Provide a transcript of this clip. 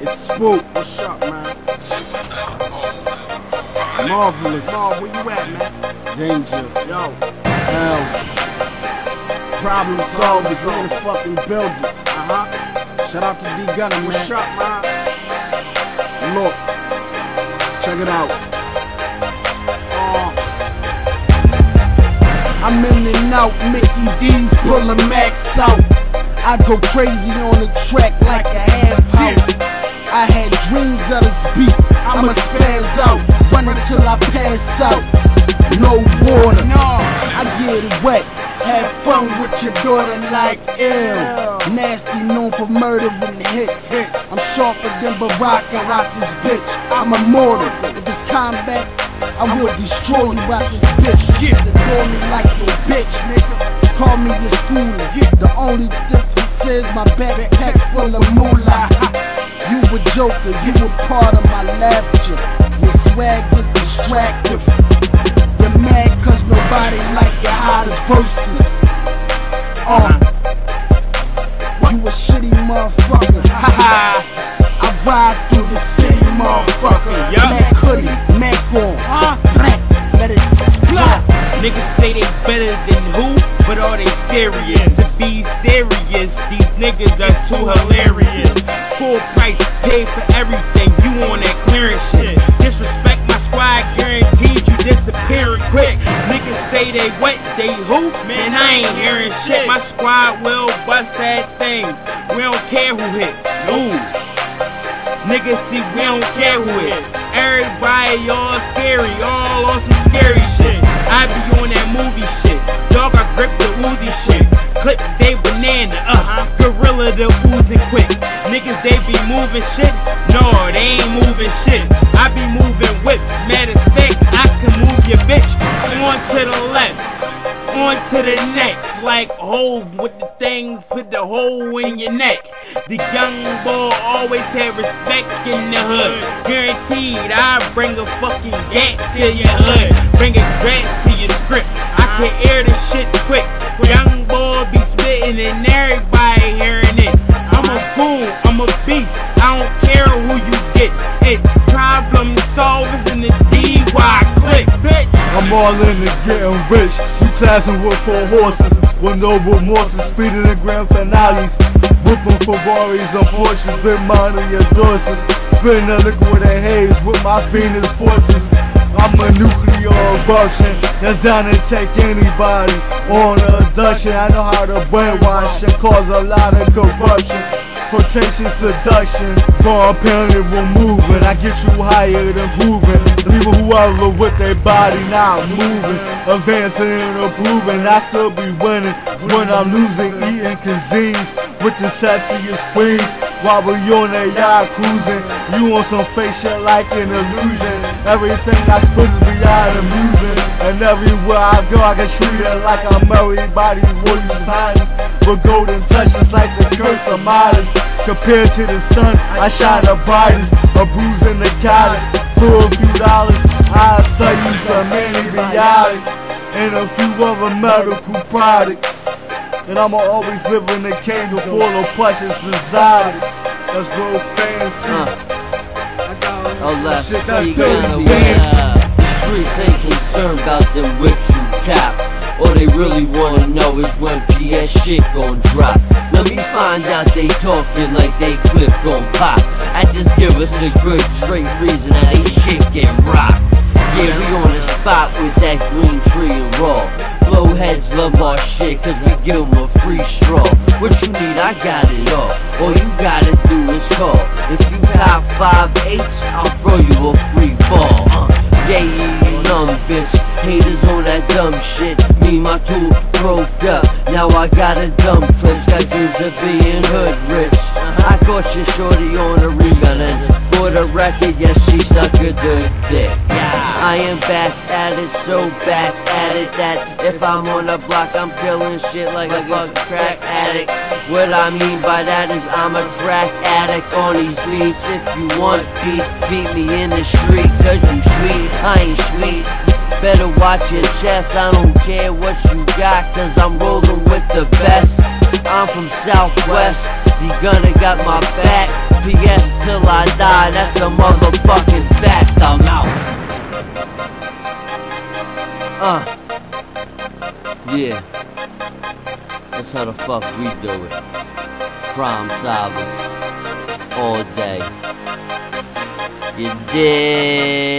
It's Spook. What's up, man? Marvelous. Marv, where you at, man? Danger. Yo. Else. Problem solvers in the fucking building. Uh-huh. Shout out to D Gunner, man. What's up, man? Look. Check it out. I'm in and out, Mickey D's pulling max out. I go crazy on the track like a half house. I had dreams of this beat, I'ma spaz out, run until I pass out. No water. I get it wet. Have fun with your daughter like ill. Nasty known for murdering hits. I'm sharper than Barack, I rock this bitch. I'm immortal. If it's combat, I would destroy you out this bitch. Should me like your bitch, nigga. Call me your schooler. The only difference is my backpack full of moolah. You a joker, you a part of my laughter. Your swag is distractive. You're mad cause nobody like your hottest verses. Uh, you a shitty motherfucker. Haha. I ride through the city, motherfucker. Yup. Black hoodie, Mac on. Niggas say they better than who, but are they serious? To be serious, these niggas are too hilarious. Full price, pay for everything, you on that clearance shit. Disrespect my squad, guaranteed you disappearing quick. Niggas say they what, they who? Man, I ain't hearing shit. My squad will bust that thing. We don't care who hit. No. Niggas see we don't care who hit. Everybody all scary, all on some scary shit. I be on that movie shit. Dog, I grip the Uzi shit. Clips, they banana, uh, gorilla the oozing quick. Niggas, they be moving shit. No, they ain't moving shit. I be moving whips. Matter of fact, I can move your bitch on to the left on to the next, like Hove with the things put the hole in your neck. The young boy always had respect in the hood. Guaranteed, I bring a fucking gat to your hood. Bring a gat to your script. I can air the shit quick. Young boy be spitting and everybody hearing it. I'm a fool, I'm a beast. I don't care who you get. It's problem solvers in the DY click, bitch. I'm all in the getting rich. You with four horses, with no remorses, speeding in grand finales. Whipping Ferraris or Porsches, big money your Dorsets. Spinning the liquid and haze with my Venus forces. I'm a nuclear eruption that's down to take anybody on a abduction. I know how to brainwash and cause a lot of corruption. Protection, seduction, compounded removing. I get you higher than grooving. Leaving whoever with their body not moving. Advancing and improving. I still be winning when I'm losing. Eating cuisines with the sexiest queens. While we on that yacht cruising. You on some fake shit like an illusion. Everything I spit is beyond amusing. And everywhere I go, I get treated like I'm everybody's royal. With golden touches like the curse of Midas. Compared to the sun, I shine the brightest. A bruise in the callous. For a few dollars, I'll sell you some antibiotics. And a few other medical products. And I'ma always live in a kingdom full of precious desires. That's real fancy. Uh, I oh, left, Shit, that you dance. win. The streets ain't concerned about them whips you cap. All they really wanna know is when PS shit gon' drop. Let me find out they talking like they clip gon' pop. I just give us a good straight reason that they shit get rocked. Yeah, we on the spot with that green tree and raw. Blowheads love our shit cause we give 'em a free straw. What you need, I got it all. All you gotta do is call. If you got five eights, I'll throw you a free ball. Yeah, bitch. Haters on that dumb shit. Me, my tool broke up. Now I got a dumb clips. Got dreams of being hood rich. I caught your shorty on a rebound and for the record, yes, she suck a good dick. I am back at it, so back at it that if I'm on the block, I'm killing shit like a crack addict. What I mean by that is I'm a crack addict on these beats. If you want beef, beat me in the street, cause you sweet, I ain't sweet. Better watch your chest, I don't care what you got. cause I'm rolling with the best. I'm from Southwest, you gonna got my back. PS till I die, that's a motherfucking fact. I'm Uh. Yeah. That's how the fuck we do it. Crime solvers. All day. You dig?